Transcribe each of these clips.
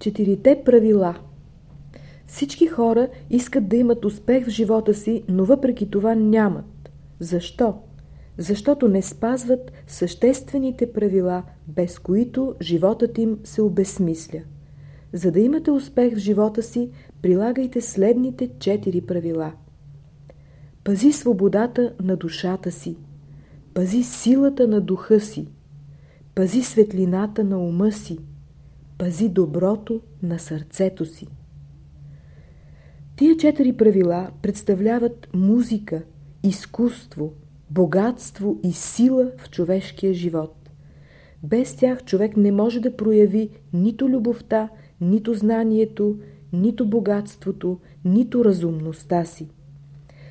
Четирите правила Всички хора искат да имат успех в живота си, но въпреки това нямат. Защо? Защото не спазват съществените правила, без които животът им се обесмисля. За да имате успех в живота си, прилагайте следните четири правила. Пази свободата на душата си. Пази силата на духа си. Пази светлината на ума си. Пази доброто на сърцето си. Тия четири правила представляват музика, изкуство, богатство и сила в човешкия живот. Без тях човек не може да прояви нито любовта, нито знанието, нито богатството, нито разумността си.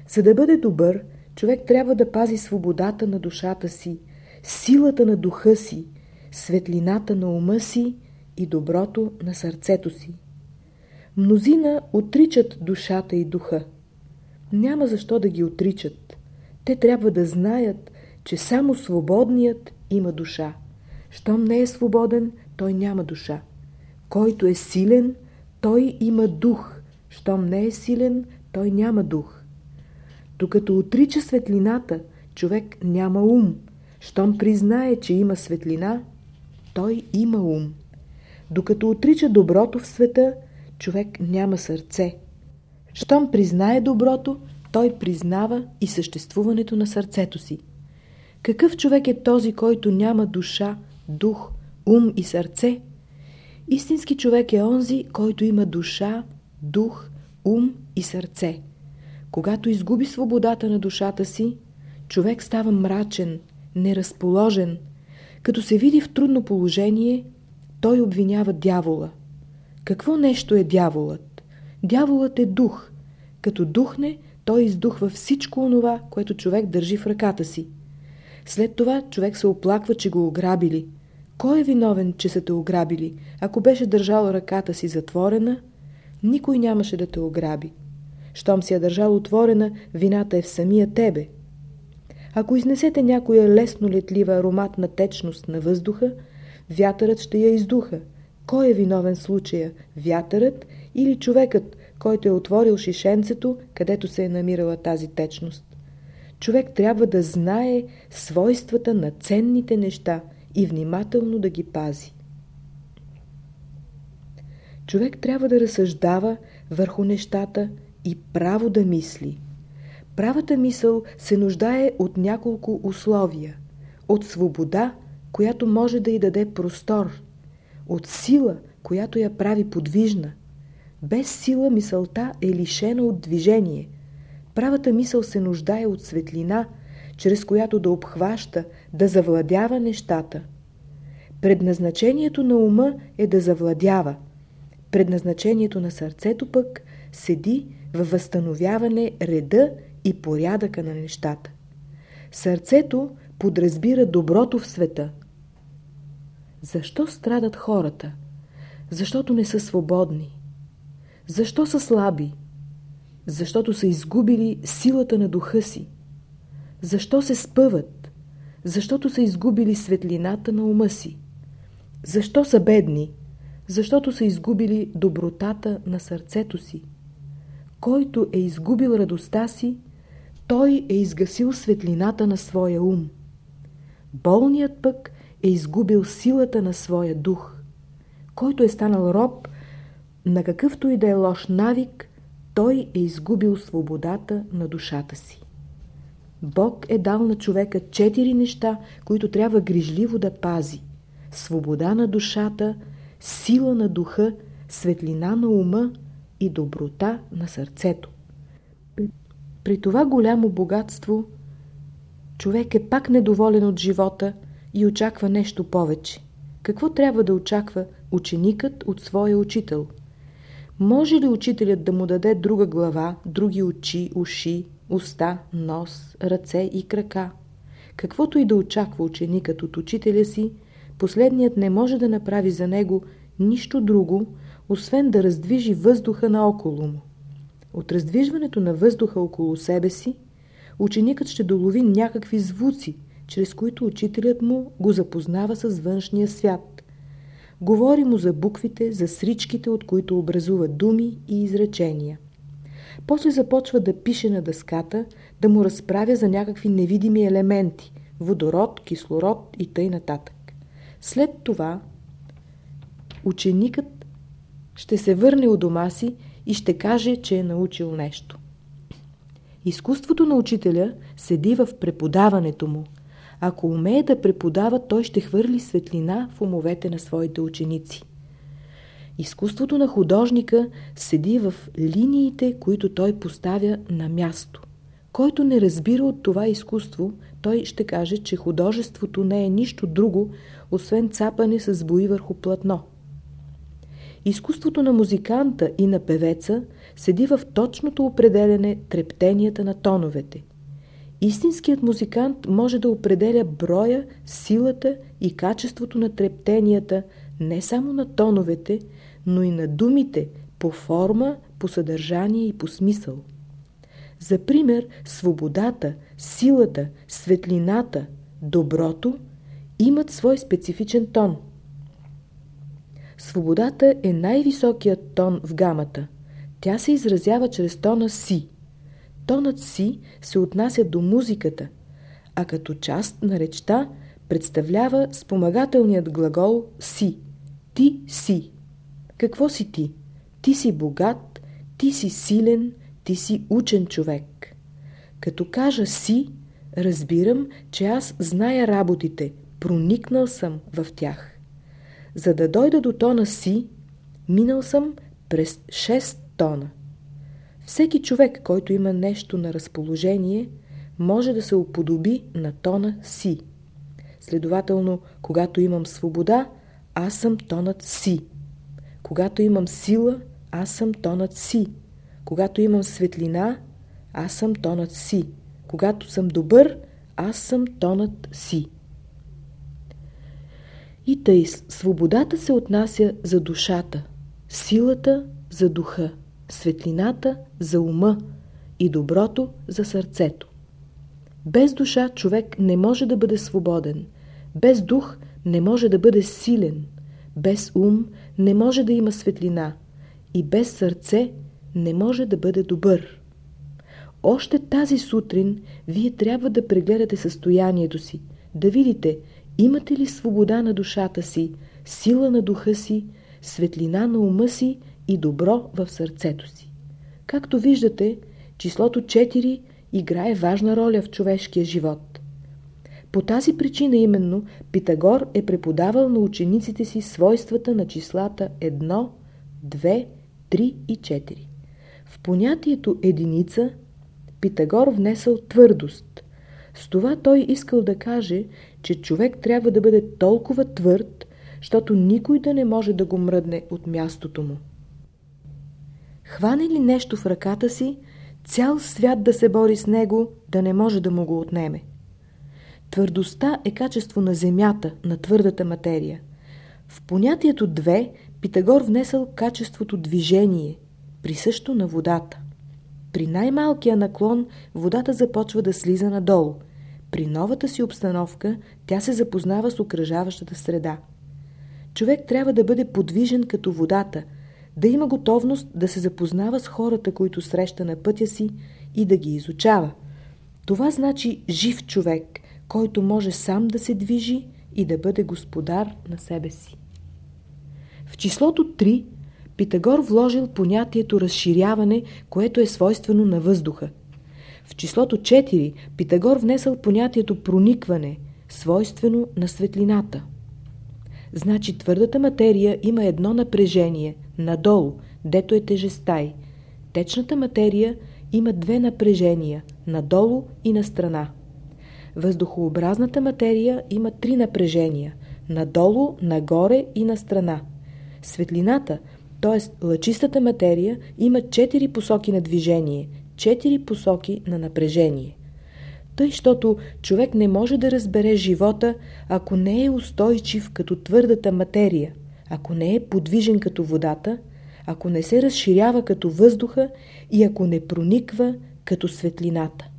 За да бъде добър, човек трябва да пази свободата на душата си, силата на духа си, светлината на ума си и доброто на сърцето си. Мнозина отричат душата и духа. Няма защо да ги отричат. Те трябва да знаят, че само свободният има душа. Щом не е свободен, той няма душа. Който е силен, той има дух. Щом не е силен, той няма дух. Докато отрича светлината, човек няма ум. Щом признае, че има светлина, той има ум. Докато отрича доброто в света, човек няма сърце. Щом признае доброто, той признава и съществуването на сърцето си. Какъв човек е този, който няма душа, дух, ум и сърце? Истински човек е онзи, който има душа, дух, ум и сърце. Когато изгуби свободата на душата си, човек става мрачен, неразположен. Като се види в трудно положение, той обвинява дявола. Какво нещо е дяволът? Дяволът е дух. Като духне, той издухва всичко онова, което човек държи в ръката си. След това човек се оплаква, че го ограбили. Кой е виновен, че са те ограбили? Ако беше държал ръката си затворена, никой нямаше да те ограби. Щом си я държал отворена, вината е в самия тебе. Ако изнесете някоя лесно летлива ароматна течност на въздуха, вятърът ще я издуха. Кой е виновен случая? Вятърът или човекът, който е отворил шишенцето, където се е намирала тази течност? Човек трябва да знае свойствата на ценните неща и внимателно да ги пази. Човек трябва да разсъждава върху нещата и право да мисли. Правата мисъл се нуждае от няколко условия. От свобода, която може да й даде простор. От сила, която я прави подвижна. Без сила мисълта е лишена от движение. Правата мисъл се нуждае от светлина, чрез която да обхваща, да завладява нещата. Предназначението на ума е да завладява. Предназначението на сърцето пък седи във възстановяване реда и порядъка на нещата. Сърцето подразбира доброто в света. Защо страдат хората? Защото не са свободни. Защо са слаби? Защото са изгубили силата на духа си. Защо се спъват? Защото са изгубили светлината на ума си. Защо са бедни? Защото са изгубили добротата на сърцето си. Който е изгубил радостта си, той е изгасил светлината на своя ум. Болният пък е изгубил силата на своя дух. Който е станал роб, на какъвто и да е лош навик, той е изгубил свободата на душата си. Бог е дал на човека четири неща, които трябва грижливо да пази. Свобода на душата, сила на духа, светлина на ума и доброта на сърцето. При, това голямо богатство човек е пак недоволен от живота и очаква нещо повече. Какво трябва да очаква ученикът от своя учител? Може ли учителят да му даде друга глава, други очи, уши, уста, нос, ръце и крака? Каквото и да очаква ученикът от учителя си, последният не може да направи за него нищо друго, освен да раздвижи въздуха наоколо му. От раздвижването на въздуха около себе си, ученикът ще долови някакви звуци, чрез които учителят му го запознава с външния свят. Говори му за буквите, за сричките, от които образува думи и изречения. После започва да пише на дъската, да му разправя за някакви невидими елементи – водород, кислород и тъй нататък. След това ученикът ще се върне у дома си и ще каже, че е научил нещо. Изкуството на учителя седи в преподаването му. Ако умее да преподава, той ще хвърли светлина в умовете на своите ученици. Изкуството на художника седи в линиите, които той поставя на място. Който не разбира от това изкуство, той ще каже, че художеството не е нищо друго, освен цапане с бои върху платно. Изкуството на музиканта и на певеца седи в точното определене трептенията на тоновете. Истинският музикант може да определя броя, силата и качеството на трептенията не само на тоновете, но и на думите по форма, по съдържание и по смисъл. За пример, свободата, силата, светлината, доброто имат свой специфичен тон. Свободата е най-високият тон в гамата. Тя се изразява чрез тона си. Тонът си се отнася до музиката, а като част на речта представлява спомагателният глагол си. Ти си. Какво си ти? Ти си богат, ти си силен, ти си учен човек. Като кажа си, разбирам, че аз зная работите, проникнал съм в тях. За да дойда до тона си, минал съм през 6 тона. Всеки човек, който има нещо на разположение, може да се уподоби на тона си. Следователно, когато имам свобода, аз съм тонът си. Когато имам сила, аз съм тонът си. Когато имам светлина, аз съм тонът си. Когато съм добър, аз съм тонът си. И тъй, свободата се отнася за душата, силата за духа, светлината за ума и доброто за сърцето. Без душа човек не може да бъде свободен, без дух не може да бъде силен, без ум не може да има светлина и без сърце не може да бъде добър. Още тази сутрин вие трябва да прегледате състоянието си, да видите имате ли свобода на душата си, сила на духа си, светлина на ума си и добро в сърцето си. Както виждате, числото 4 играе важна роля в човешкия живот. По тази причина именно Питагор е преподавал на учениците си свойствата на числата 1, 2, 3 и 4. В понятието единица Питагор внесъл твърдост. С това той искал да каже, че човек трябва да бъде толкова твърд, защото никой да не може да го мръдне от мястото му. Хване ли нещо в ръката си, цял свят да се бори с него, да не може да му го отнеме. Твърдостта е качество на земята, на твърдата материя. В понятието две Питагор внесъл качеството движение, присъщо на водата. При най-малкия наклон водата започва да слиза надолу. При новата си обстановка тя се запознава с окръжаващата среда. Човек трябва да бъде подвижен като водата, да има готовност да се запознава с хората, които среща на пътя си и да ги изучава. Това значи жив човек, който може сам да се движи и да бъде господар на себе си. В числото 3 Питагор вложил понятието разширяване, което е свойствено на въздуха. В числото 4 Питагор внесъл понятието проникване, свойствено на светлината. Значи твърдата материя има едно напрежение, надолу, дето е тежестай. Течната материя има две напрежения, надолу и на страна. Въздухообразната материя има три напрежения, надолу, нагоре и на страна. Светлината, т.е. лъчистата материя, има четири посоки на движение, четири посоки на напрежение. Тъй, щото човек не може да разбере живота, ако не е устойчив като твърдата материя, ако не е подвижен като водата, ако не се разширява като въздуха и ако не прониква като светлината.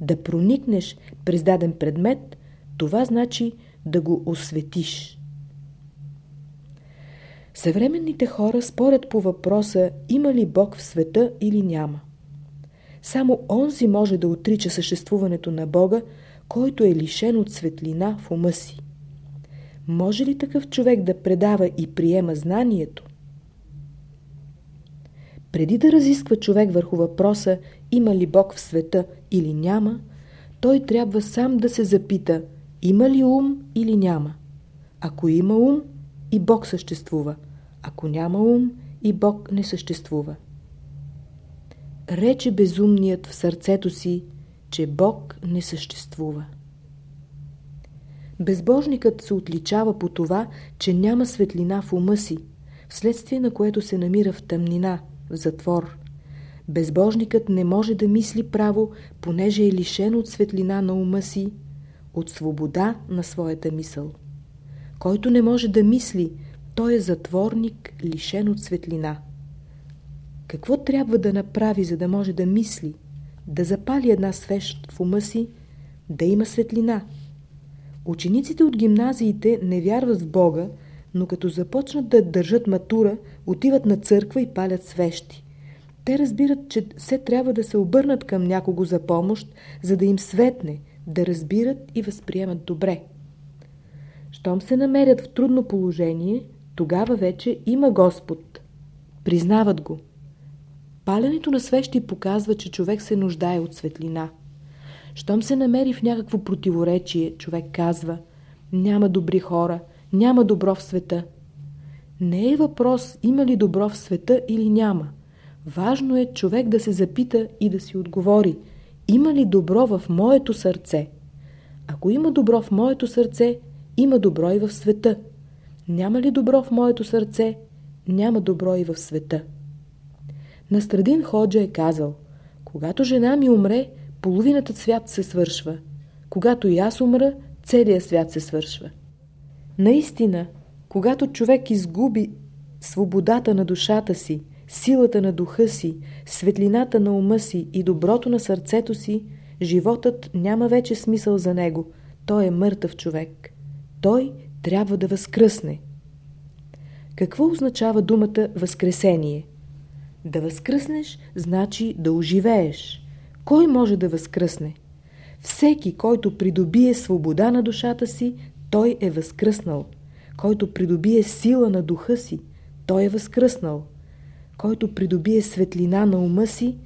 Да проникнеш през даден предмет, това значи да го осветиш. Съвременните хора спорят по въпроса има ли Бог в света или няма. Само онзи може да отрича съществуването на Бога, който е лишен от светлина в ума си. Може ли такъв човек да предава и приема знанието? Преди да разисква човек върху въпроса има ли Бог в света или няма, той трябва сам да се запита има ли ум или няма. Ако има ум, и Бог съществува. Ако няма ум, и Бог не съществува. Рече безумният в сърцето си, че Бог не съществува. Безбожникът се отличава по това, че няма светлина в ума си, вследствие на което се намира в тъмнина, в затвор. Безбожникът не може да мисли право, понеже е лишен от светлина на ума си, от свобода на своята мисъл. Който не може да мисли, той е затворник, лишен от светлина. Какво трябва да направи, за да може да мисли? Да запали една свещ в ума си, да има светлина. Учениците от гимназиите не вярват в Бога, но като започнат да държат матура, отиват на църква и палят свещи. Те разбират, че се трябва да се обърнат към някого за помощ, за да им светне, да разбират и възприемат добре. Щом се намерят в трудно положение, тогава вече има Господ. Признават го. Паленето на свещи показва, че човек се нуждае от светлина. Щом се намери в някакво противоречие, човек казва няма добри хора, няма добро в света. Не е въпрос има ли добро в света или няма. Важно е човек да се запита и да си отговори има ли добро в моето сърце. Ако има добро в моето сърце, има добро и в света. Няма ли добро в моето сърце, няма добро и в света. Настрадин Ходжа е казал, когато жена ми умре, половината свят се свършва. Когато и аз умра, целият свят се свършва. Наистина, когато човек изгуби свободата на душата си, силата на духа си, светлината на ума си и доброто на сърцето си, животът няма вече смисъл за него. Той е мъртъв човек. Той трябва да възкръсне. Какво означава думата възкресение? Да възкръснеш значи да оживееш. Кой може да възкръсне? Всеки, който придобие свобода на душата си, той е възкръснал. Който придобие сила на духа си, той е възкръснал. Който придобие светлина на ума си,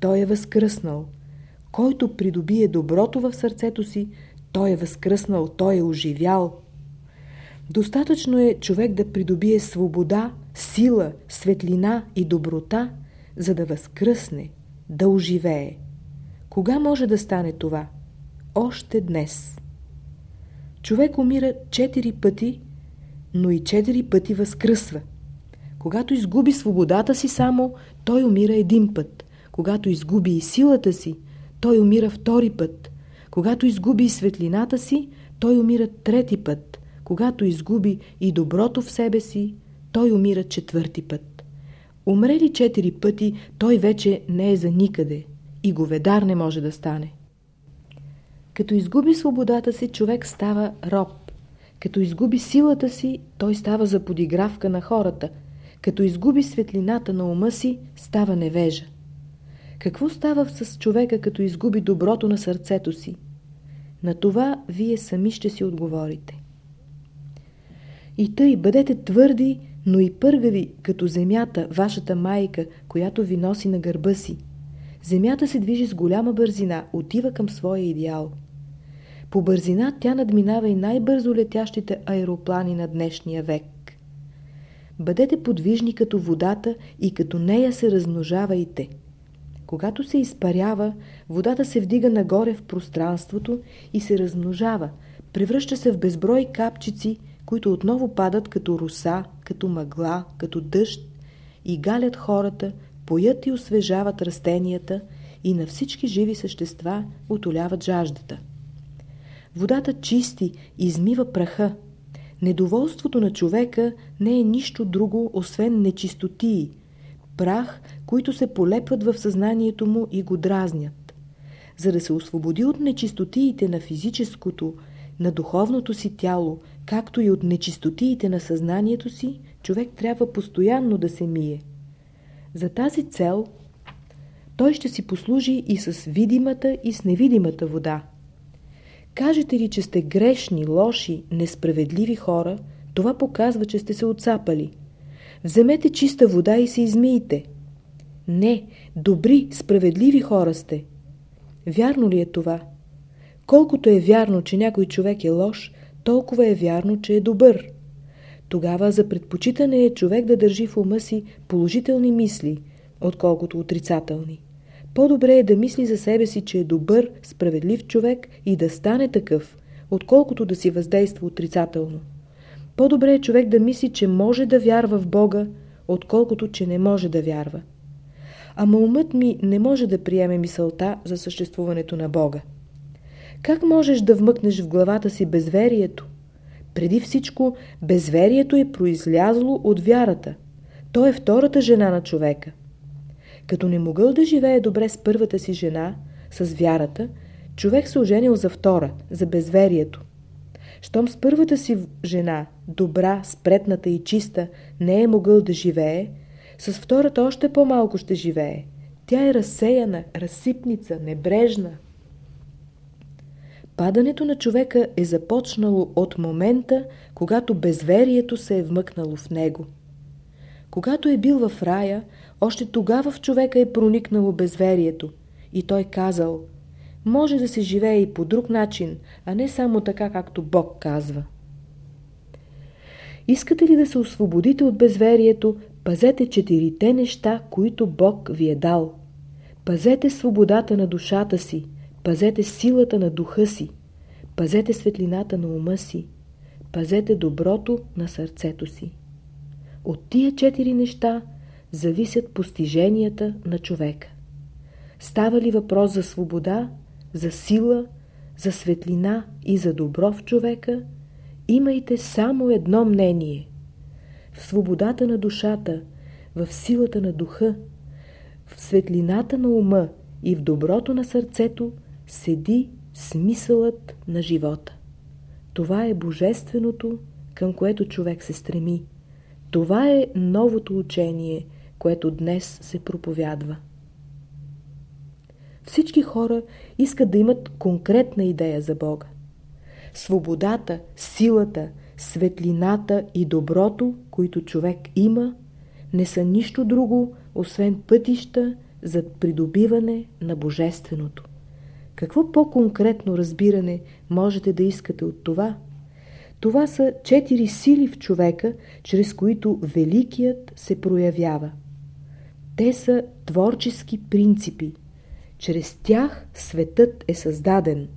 той е възкръснал. Който придобие доброто в сърцето си, той е възкръснал, той е оживял. Достатъчно е човек да придобие свобода, сила, светлина и доброта, за да възкръсне, да оживее. Кога може да стане това? Още днес. Човек умира четири пъти, но и четири пъти възкръсва. Когато изгуби свободата си само, той умира един път. Когато изгуби и силата си, той умира втори път. Когато изгуби и светлината си, той умира трети път. Когато изгуби и доброто в себе си, той умира четвърти път. Умре ли четири пъти, той вече не е за никъде и говедар не може да стане. Като изгуби свободата си, човек става роб. Като изгуби силата си, той става за подигравка на хората. Като изгуби светлината на ума си, става невежа. Какво става с човека, като изгуби доброто на сърцето си? На това вие сами ще си отговорите. И тъй бъдете твърди, но и пъргави, като земята, вашата майка, която ви носи на гърба си. Земята се движи с голяма бързина, отива към своя идеал. По бързина тя надминава и най-бързо летящите аероплани на днешния век. Бъдете подвижни като водата и като нея се размножавайте. Когато се изпарява, водата се вдига нагоре в пространството и се размножава, превръща се в безброй капчици, които отново падат като руса, като мъгла, като дъжд и галят хората, поят и освежават растенията и на всички живи същества отоляват жаждата. Водата чисти, измива праха. Недоволството на човека не е нищо друго, освен нечистотии, прах, които се полепват в съзнанието му и го дразнят. За да се освободи от нечистотиите на физическото, на духовното си тяло, както и от нечистотиите на съзнанието си, човек трябва постоянно да се мие. За тази цел той ще си послужи и с видимата и с невидимата вода. Кажете ли, че сте грешни, лоши, несправедливи хора, това показва, че сте се отцапали. Вземете чиста вода и се измийте. Не, добри, справедливи хора сте. Вярно ли е това? Колкото е вярно, че някой човек е лош, толкова е вярно, че е добър. Тогава за предпочитане е човек да държи в ума си положителни мисли, отколкото отрицателни. По-добре е да мисли за себе си, че е добър, справедлив човек и да стане такъв, отколкото да си въздейства отрицателно. По-добре е човек да мисли, че може да вярва в Бога, отколкото че не може да вярва. Ама умът ми не може да приеме мисълта за съществуването на Бога. Как можеш да вмъкнеш в главата си безверието? Преди всичко, безверието е произлязло от вярата. То е втората жена на човека. Като не могъл да живее добре с първата си жена, с вярата, човек се оженил за втора, за безверието. Щом с първата си жена, добра, спретната и чиста, не е могъл да живее, с втората още по-малко ще живее. Тя е разсеяна, разсипница, небрежна. Падането на човека е започнало от момента, когато безверието се е вмъкнало в него. Когато е бил в рая, още тогава в човека е проникнало безверието и той казал може да се живее и по друг начин, а не само така, както Бог казва. Искате ли да се освободите от безверието, пазете четирите неща, които Бог ви е дал. Пазете свободата на душата си, пазете силата на духа си, пазете светлината на ума си, пазете доброто на сърцето си. От тия четири неща зависят постиженията на човека. Става ли въпрос за свобода, за сила, за светлина и за добро в човека, имайте само едно мнение. В свободата на душата, в силата на духа, в светлината на ума и в доброто на сърцето седи смисълът на живота. Това е божественото, към което човек се стреми. Това е новото учение, което днес се проповядва. Всички хора искат да имат конкретна идея за Бога. Свободата, силата, светлината и доброто, които човек има, не са нищо друго, освен пътища за придобиване на Божественото. Какво по-конкретно разбиране можете да искате от това? Това са четири сили в човека, чрез които Великият се проявява. Те са творчески принципи. Чрез тях светът е създаден.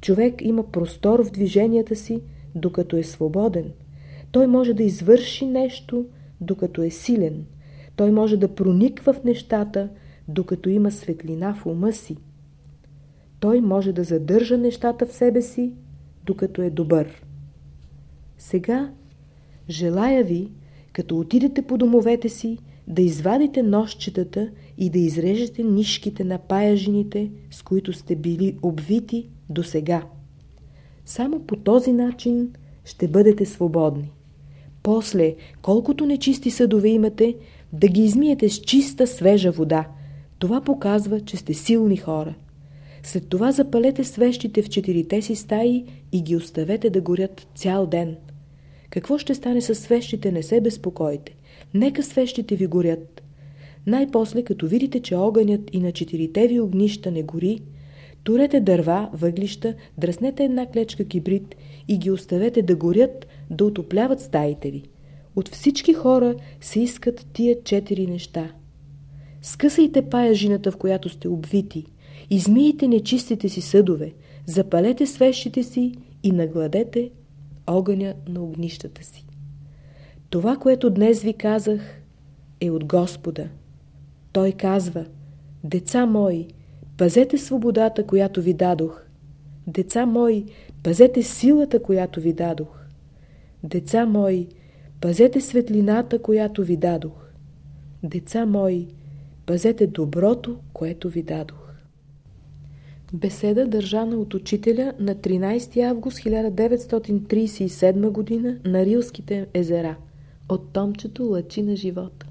Човек има простор в движенията си, докато е свободен. Той може да извърши нещо, докато е силен. Той може да прониква в нещата, докато има светлина в ума си. Той може да задържа нещата в себе си, докато е добър. Сега желая ви, като отидете по домовете си, да извадите нощчетата и да изрежете нишките на паяжините, с които сте били обвити до сега. Само по този начин ще бъдете свободни. После, колкото нечисти съдове имате, да ги измиете с чиста свежа вода. Това показва, че сте силни хора. След това запалете свещите в четирите си стаи и ги оставете да горят цял ден. Какво ще стане с свещите, не се безпокойте. Нека свещите ви горят. Най-после, като видите, че огънят и на четирите ви огнища не гори, турете дърва, въглища, дръснете една клечка кибрид и ги оставете да горят, да отопляват стаите ви. От всички хора се искат тия четири неща. Скъсайте паяжината, в която сте обвити, измийте нечистите си съдове, запалете свещите си и нагладете огъня на огнищата си. Това, което днес ви казах, е от Господа. Той казва, деца мои, пазете свободата, която ви дадох. Деца мои, пазете силата, която ви дадох. Деца мои, пазете светлината, която ви дадох. Деца мои, пазете доброто, което ви дадох. Беседа държана от учителя на 13 август 1937 г. на Рилските езера. от томчето Лъчи на живота.